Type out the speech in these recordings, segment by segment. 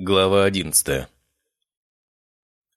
Глава одиннадцатая.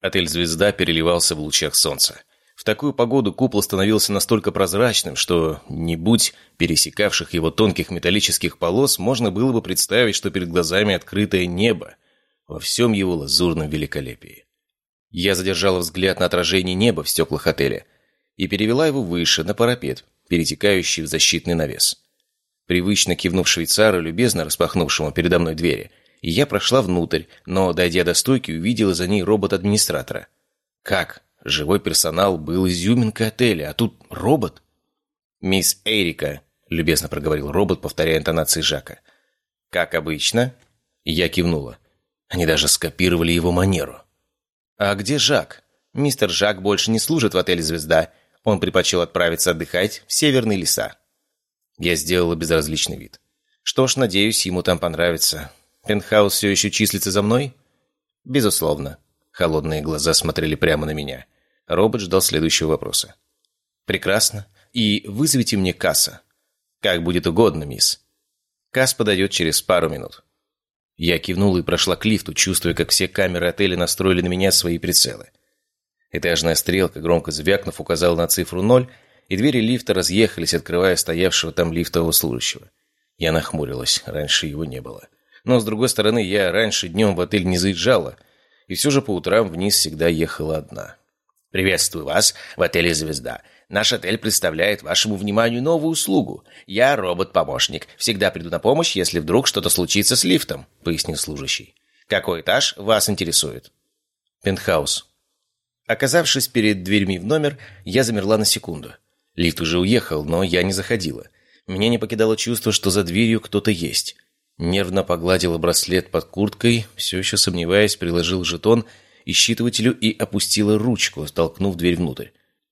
Отель «Звезда» переливался в лучах солнца. В такую погоду купол становился настолько прозрачным, что, не будь пересекавших его тонких металлических полос, можно было бы представить, что перед глазами открытое небо во всем его лазурном великолепии. Я задержала взгляд на отражение неба в стеклах отеля и перевела его выше, на парапет, перетекающий в защитный навес. Привычно кивнув швейцару, любезно распахнувшему передо мной двери – и я прошла внутрь, но, дойдя до стойки, увидела за ней робот-администратора. Как? Живой персонал был изюминкой отеля, а тут робот? «Мисс Эрика», — любезно проговорил робот, повторяя интонации Жака. «Как обычно?» Я кивнула. Они даже скопировали его манеру. «А где Жак?» «Мистер Жак больше не служит в отеле «Звезда». Он предпочел отправиться отдыхать в северные леса». Я сделала безразличный вид. «Что ж, надеюсь, ему там понравится. Пентхаус все еще числится за мной? Безусловно. Холодные глаза смотрели прямо на меня. Робот ждал следующего вопроса. Прекрасно. И вызовите мне Касса. Как будет угодно, мисс. Касс подойдет через пару минут. Я кивнула и прошла к лифту, чувствуя, как все камеры отеля настроили на меня свои прицелы. Этажная стрелка, громко звякнув, указала на цифру ноль, и двери лифта разъехались, открывая стоявшего там лифтового служащего. Я нахмурилась, раньше его не было. Но, с другой стороны, я раньше днем в отель не заезжала, и все же по утрам вниз всегда ехала одна. «Приветствую вас в отеле «Звезда». Наш отель представляет вашему вниманию новую услугу. Я робот-помощник. Всегда приду на помощь, если вдруг что-то случится с лифтом», — пояснил служащий. «Какой этаж вас интересует?» «Пентхаус». Оказавшись перед дверьми в номер, я замерла на секунду. Лифт уже уехал, но я не заходила. Меня не покидало чувство, что за дверью кто-то есть. Нервно погладила браслет под курткой, все еще сомневаясь, приложил жетон и считывателю и опустила ручку, столкнув дверь внутрь.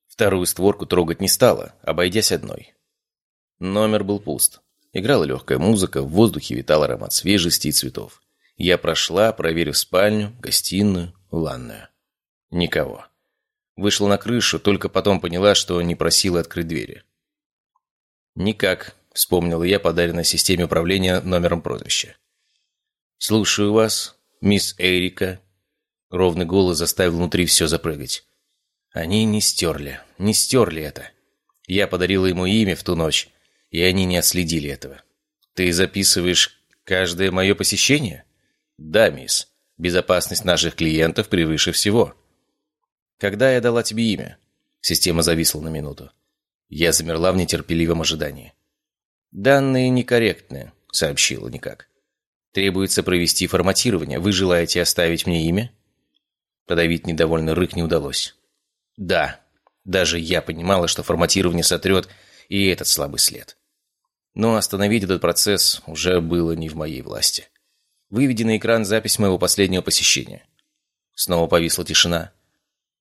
Вторую створку трогать не стала, обойдясь одной. Номер был пуст. Играла легкая музыка, в воздухе витал аромат свежести и цветов. Я прошла, проверив спальню, гостиную, ванную. Никого. Вышла на крышу, только потом поняла, что не просила открыть двери. Никак Вспомнила я подаренной системе управления номером прозвища. «Слушаю вас, мисс Эрика». Ровный голос заставил внутри все запрыгать. Они не стерли, не стерли это. Я подарила ему имя в ту ночь, и они не отследили этого. «Ты записываешь каждое мое посещение?» «Да, мисс. Безопасность наших клиентов превыше всего». «Когда я дала тебе имя?» Система зависла на минуту. Я замерла в нетерпеливом ожидании. «Данные некорректны», — сообщила никак. «Требуется провести форматирование. Вы желаете оставить мне имя?» Подавить недовольный рык не удалось. «Да». Даже я понимала, что форматирование сотрет и этот слабый след. Но остановить этот процесс уже было не в моей власти. Выведи на экран запись моего последнего посещения. Снова повисла тишина.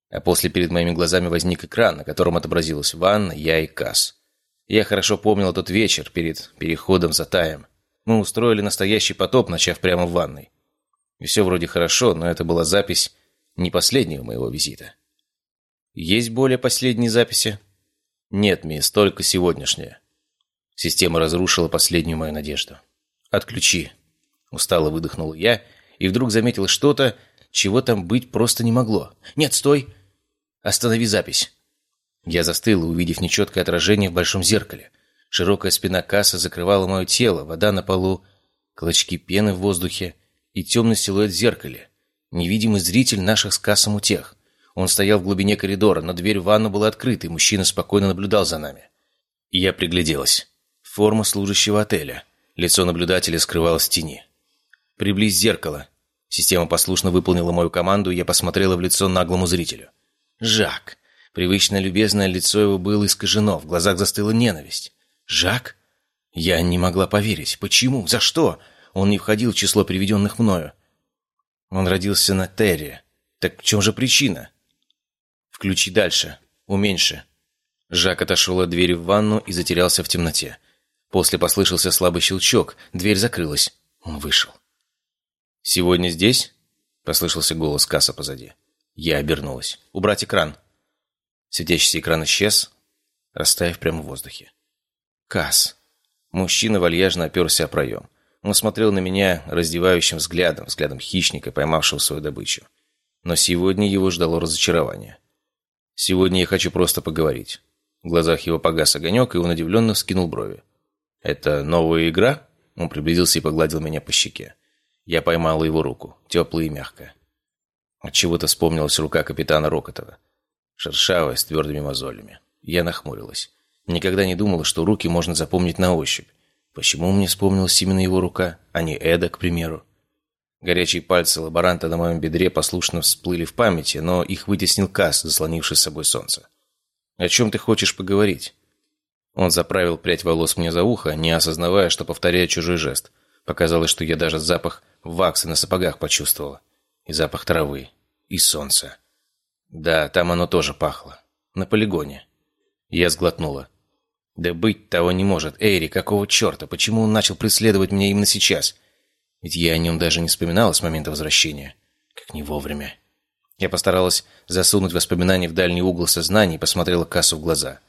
А после перед моими глазами возник экран, на котором отобразилась ванна, я и Касс. Я хорошо помнил тот вечер перед переходом за Таем. Мы устроили настоящий потоп, начав прямо в ванной. И все вроде хорошо, но это была запись не последнего моего визита. Есть более последние записи? Нет, мисс, только сегодняшняя. Система разрушила последнюю мою надежду. Отключи. Устало выдохнул я и вдруг заметил что-то, чего там быть просто не могло. Нет, стой! Останови запись. Я застыл, увидев нечеткое отражение в большом зеркале. Широкая спина касса закрывала мое тело, вода на полу, клочки пены в воздухе и темный силуэт в зеркале. Невидимый зритель наших с кассом утех. Он стоял в глубине коридора, но дверь в ванну была открыта, и мужчина спокойно наблюдал за нами. И я пригляделась. Форма служащего отеля. Лицо наблюдателя скрывалось в тени. «Приблизь зеркало». Система послушно выполнила мою команду, и я посмотрела в лицо наглому зрителю. «Жак!» Привычно любезное лицо его было искажено, в глазах застыла ненависть. «Жак?» Я не могла поверить. Почему? За что? Он не входил в число приведенных мною. Он родился на Терре. Так в чем же причина? Включи дальше. Уменьши. Жак отошел от двери в ванну и затерялся в темноте. После послышался слабый щелчок, дверь закрылась. Он вышел. «Сегодня здесь?» — послышался голос Касса позади. Я обернулась. «Убрать экран!» Светящийся экран исчез, растаяв прямо в воздухе. Касс. Мужчина вальяжно оперся о проем. Он смотрел на меня раздевающим взглядом, взглядом хищника, поймавшего свою добычу. Но сегодня его ждало разочарование. Сегодня я хочу просто поговорить. В глазах его погас огонек, и он удивленно вскинул брови. «Это новая игра?» Он приблизился и погладил меня по щеке. Я поймала его руку, теплая и мягкая. Отчего-то вспомнилась рука капитана Рокотова. Шершавая, с твердыми мозолями. Я нахмурилась. Никогда не думала, что руки можно запомнить на ощупь. Почему мне вспомнилась именно его рука, а не Эда, к примеру? Горячие пальцы лаборанта на моем бедре послушно всплыли в памяти, но их вытеснил Касс, заслонивший с собой солнце. «О чем ты хочешь поговорить?» Он заправил прядь волос мне за ухо, не осознавая, что повторяет чужой жест. Показалось, что я даже запах вакса на сапогах почувствовала. И запах травы. И солнца. Да, там оно тоже пахло. На полигоне. Я сглотнула. Да быть того не может. Эйри, какого черта? Почему он начал преследовать меня именно сейчас? Ведь я о нем даже не вспоминала с момента возвращения. Как не вовремя. Я постаралась засунуть воспоминания в дальний угол сознания и посмотрела Кассу в глаза.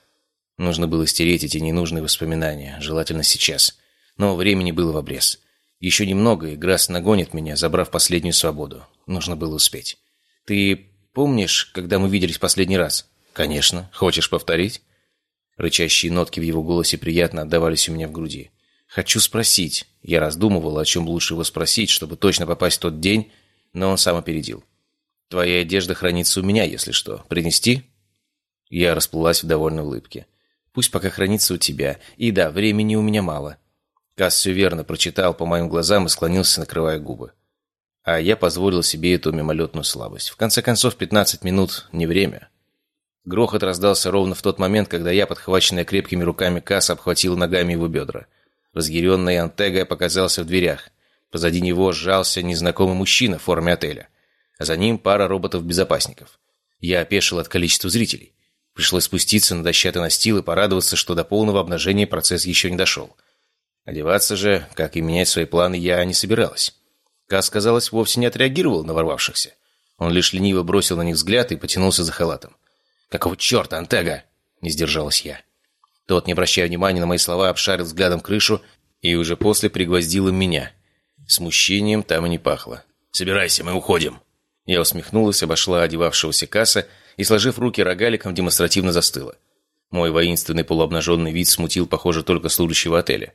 Нужно было стереть эти ненужные воспоминания, желательно сейчас. Но времени было в обрез. Еще немного, и Грасс нагонит меня, забрав последнюю свободу. Нужно было успеть. «Ты помнишь, когда мы виделись последний раз?» «Конечно. Хочешь повторить?» Рычащие нотки в его голосе приятно отдавались у меня в груди. «Хочу спросить». Я раздумывал, о чем лучше его спросить, чтобы точно попасть в тот день, но он сам опередил. «Твоя одежда хранится у меня, если что. Принести?» Я расплылась в довольной улыбке. «Пусть пока хранится у тебя. И да, времени у меня мало». Касс все верно прочитал по моим глазам и склонился, накрывая губы. А я позволил себе эту мимолетную слабость. В конце концов, 15 минут — не время. Грохот раздался ровно в тот момент, когда я, подхваченная крепкими руками Касса, обхватил ногами его бедра. Разъяренный Антега показался в дверях. Позади него сжался незнакомый мужчина в форме отеля. А за ним пара роботов-безопасников. Я опешил от количества зрителей. Пришлось спуститься на дощатый настил и порадоваться, что до полного обнажения процесс еще не дошел. Одеваться же, как и менять свои планы, я не собиралась. Кас, казалось, вовсе не отреагировал на ворвавшихся. Он лишь лениво бросил на них взгляд и потянулся за халатом. «Какого черта, Антега?» — не сдержалась я. Тот, не обращая внимания на мои слова, обшарил взглядом крышу и уже после пригвоздил им меня. Смущением там и не пахло. «Собирайся, мы уходим!» Я усмехнулась, обошла одевавшегося касса и, сложив руки рогаликом, демонстративно застыла. Мой воинственный полуобнаженный вид смутил, похоже, только служащего отеля.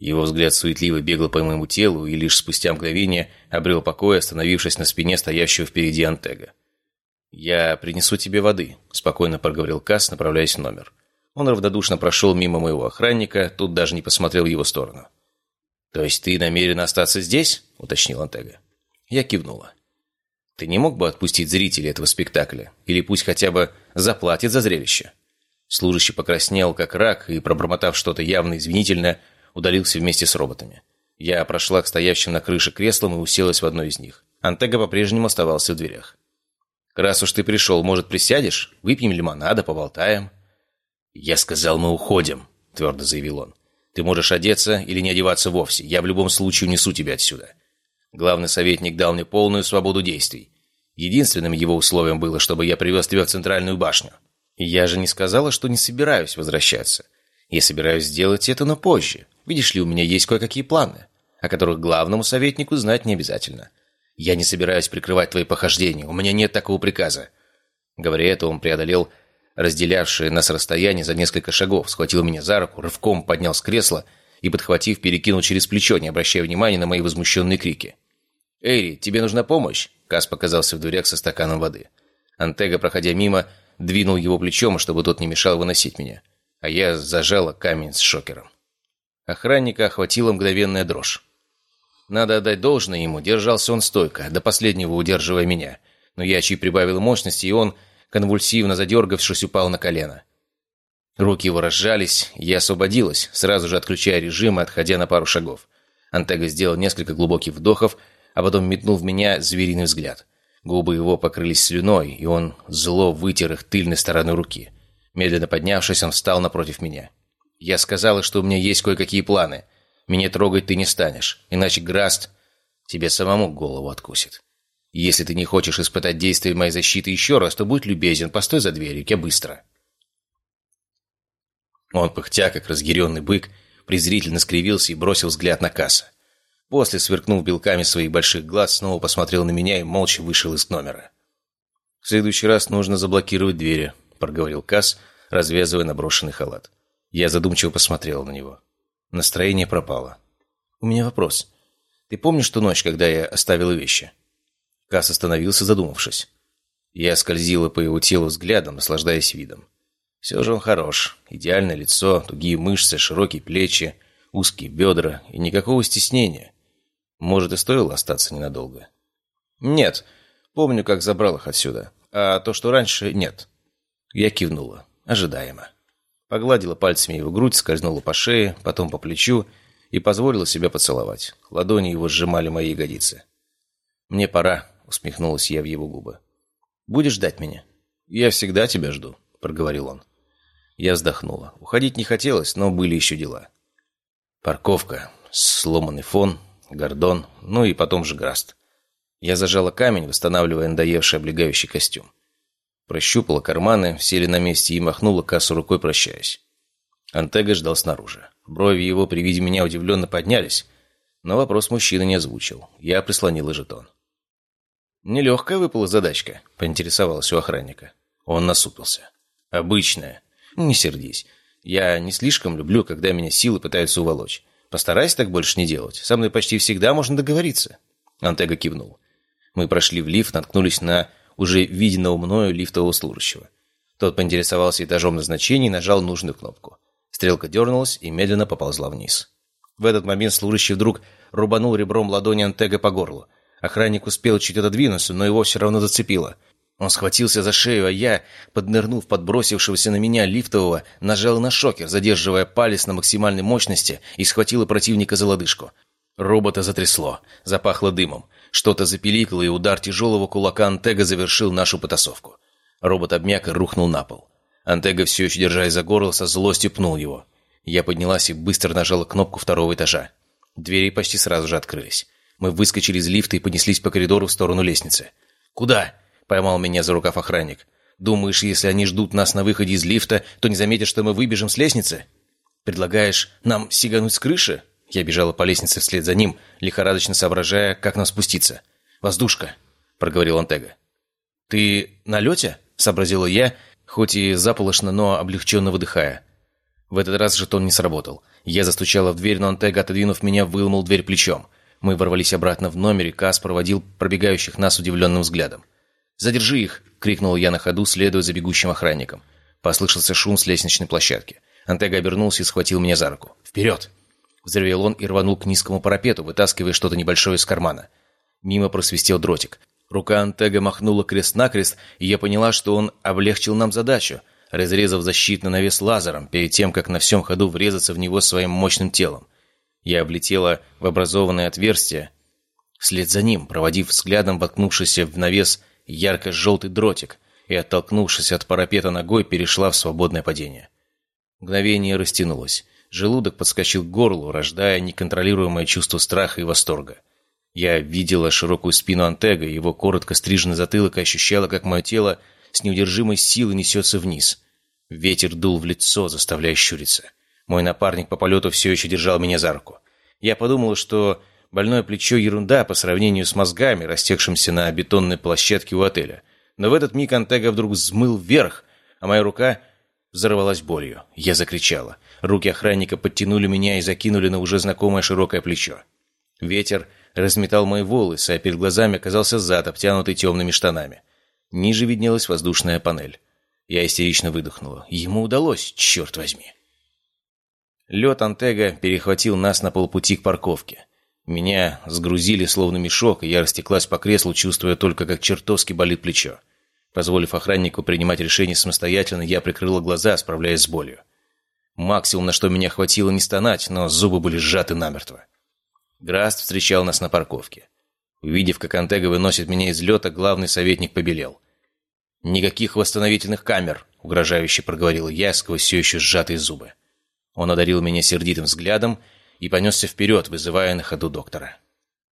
Его взгляд суетливо бегал по моему телу и лишь спустя мгновение обрел покой, остановившись на спине стоящего впереди Антега. «Я принесу тебе воды», — спокойно проговорил Касс, направляясь в номер. Он равнодушно прошел мимо моего охранника, тут даже не посмотрел в его сторону. «То есть ты намерен остаться здесь?» — уточнил Антега. Я кивнула. «Ты не мог бы отпустить зрителей этого спектакля? Или пусть хотя бы заплатит за зрелище?» Служащий покраснел, как рак, и, пробормотав что-то явно извинительное, удалился вместе с роботами. Я прошла к стоящим на крыше креслам и уселась в одно из них. Антега по-прежнему оставался в дверях. «Раз уж ты пришел, может, присядешь? Выпьем лимонада, поболтаем?» «Я сказал, мы уходим», — твердо заявил он. «Ты можешь одеться или не одеваться вовсе. Я в любом случае унесу тебя отсюда». Главный советник дал мне полную свободу действий. Единственным его условием было, чтобы я привез тебя в центральную башню. я же не сказала, что не собираюсь возвращаться. Я собираюсь сделать это, но позже. Видишь ли, у меня есть кое-какие планы, о которых главному советнику знать не обязательно. Я не собираюсь прикрывать твои похождения. У меня нет такого приказа. Говоря это, он преодолел разделявшее нас расстояние за несколько шагов, схватил меня за руку, рывком поднял с кресла и, подхватив, перекинул через плечо, не обращая внимания на мои возмущенные крики. «Эйри, тебе нужна помощь?» Кас показался в дверях со стаканом воды. Антега, проходя мимо, двинул его плечом, чтобы тот не мешал выносить меня. А я зажала камень с шокером. Охранника охватила мгновенная дрожь. Надо отдать должное ему, держался он стойко, до последнего удерживая меня. Но я чуть прибавил мощности, и он конвульсивно задергавшись, упал на колено. Руки его разжались, я освободилась, сразу же отключая режим и отходя на пару шагов. Антега сделал несколько глубоких вдохов, а потом метнул в меня звериный взгляд. Губы его покрылись слюной, и он зло вытер их тыльной стороной руки. Медленно поднявшись, он встал напротив меня. «Я сказала, что у меня есть кое-какие планы. Меня трогать ты не станешь, иначе Граст тебе самому голову откусит». Если ты не хочешь испытать действие моей защиты еще раз, то будь любезен, постой за дверью, я быстро». Он, пыхтя, как разъяренный бык, презрительно скривился и бросил взгляд на касса. После, сверкнув белками своих больших глаз, снова посмотрел на меня и молча вышел из номера. «В следующий раз нужно заблокировать двери», — проговорил Касс, развязывая наброшенный халат. Я задумчиво посмотрел на него. Настроение пропало. «У меня вопрос. Ты помнишь ту ночь, когда я оставила вещи?» Касс остановился, задумавшись. Я скользила по его телу взглядом, наслаждаясь видом. Все же он хорош. Идеальное лицо, тугие мышцы, широкие плечи, узкие бедра и никакого стеснения. Может, и стоило остаться ненадолго. «Нет. Помню, как забрал их отсюда. А то, что раньше, нет». Я кивнула. Ожидаемо. Погладила пальцами его грудь, скользнула по шее, потом по плечу и позволила себя поцеловать. Ладони его сжимали мои ягодицы. «Мне пора», — усмехнулась я в его губы. «Будешь ждать меня?» «Я всегда тебя жду», — проговорил он. Я вздохнула. Уходить не хотелось, но были еще дела. Парковка, сломанный фон, гордон, ну и потом же Граст. Я зажала камень, восстанавливая надоевший облегающий костюм. Прощупала карманы, сели на месте и махнула кассу рукой, прощаясь. Антега ждал снаружи. Брови его при виде меня удивленно поднялись, но вопрос мужчины не озвучил. Я прислонила жетон. «Нелегкая выпала задачка», — поинтересовалась у охранника. Он насупился. «Обычная. Не сердись. Я не слишком люблю, когда меня силы пытаются уволочь. Постарайся так больше не делать. Со мной почти всегда можно договориться». Антега кивнул. Мы прошли в лифт, наткнулись на уже виденного мною лифтового служащего. Тот поинтересовался этажом назначения и нажал нужную кнопку. Стрелка дернулась и медленно поползла вниз. В этот момент служащий вдруг рубанул ребром ладони Антега по горлу. Охранник успел чуть отодвинуться, но его все равно зацепило. Он схватился за шею, а я, поднырнув подбросившегося на меня лифтового, нажал на шокер, задерживая палец на максимальной мощности и схватила противника за лодыжку. Робота затрясло, запахло дымом. Что-то запеликало, и удар тяжелого кулака Антега завершил нашу потасовку. Робот обмяк и рухнул на пол. Антега, все еще держась за горло, со злостью пнул его. Я поднялась и быстро нажала кнопку второго этажа. Двери почти сразу же открылись. Мы выскочили из лифта и понеслись по коридору в сторону лестницы. «Куда?» — поймал меня за рукав охранник. «Думаешь, если они ждут нас на выходе из лифта, то не заметят, что мы выбежим с лестницы? Предлагаешь нам сигануть с крыши?» Я бежала по лестнице вслед за ним, лихорадочно соображая, как нам спуститься. «Воздушка», — проговорил Антега. «Ты на лете?» — сообразила я, хоть и заполошно, но облегченно выдыхая. В этот раз жетон не сработал. Я застучала в дверь, но Антега, отодвинув меня, выломал дверь плечом. Мы ворвались обратно в номер, и Кас проводил пробегающих нас удивленным взглядом. «Задержи их!» — крикнул я на ходу, следуя за бегущим охранником. Послышался шум с лестничной площадки. Антега обернулся и схватил меня за руку. «Вперед!» Взревел он и рванул к низкому парапету, вытаскивая что-то небольшое из кармана. Мимо просвистел дротик. Рука Антега махнула крест-накрест, и я поняла, что он облегчил нам задачу, разрезав защитный навес лазером, перед тем, как на всем ходу врезаться в него своим мощным телом. Я облетела в образованное отверстие, вслед за ним, проводив взглядом воткнувшийся в навес ярко-желтый дротик, и, оттолкнувшись от парапета ногой, перешла в свободное падение. Мгновение растянулось. Желудок подскочил к горлу, рождая неконтролируемое чувство страха и восторга. Я видела широкую спину Антега, его коротко стриженный затылок и ощущала, как мое тело с неудержимой силой несется вниз. Ветер дул в лицо, заставляя щуриться. Мой напарник по полету все еще держал меня за руку. Я подумал, что больное плечо — ерунда по сравнению с мозгами, растекшимся на бетонной площадке у отеля. Но в этот миг Антега вдруг взмыл вверх, а моя рука взорвалась болью. Я закричала. Руки охранника подтянули меня и закинули на уже знакомое широкое плечо. Ветер разметал мои волосы, а перед глазами оказался зад, обтянутый темными штанами. Ниже виднелась воздушная панель. Я истерично выдохнула. Ему удалось, черт возьми. Лед Антега перехватил нас на полпути к парковке. Меня сгрузили словно мешок, и я растеклась по креслу, чувствуя только, как чертовски болит плечо. Позволив охраннику принимать решение самостоятельно, я прикрыла глаза, справляясь с болью. Максимум, на что меня хватило не стонать, но зубы были сжаты намертво. Граст встречал нас на парковке. Увидев, как Антега выносит меня из лета, главный советник побелел. «Никаких восстановительных камер», — угрожающе проговорил я сквозь все еще сжатые зубы. Он одарил меня сердитым взглядом и понесся вперед, вызывая на ходу доктора.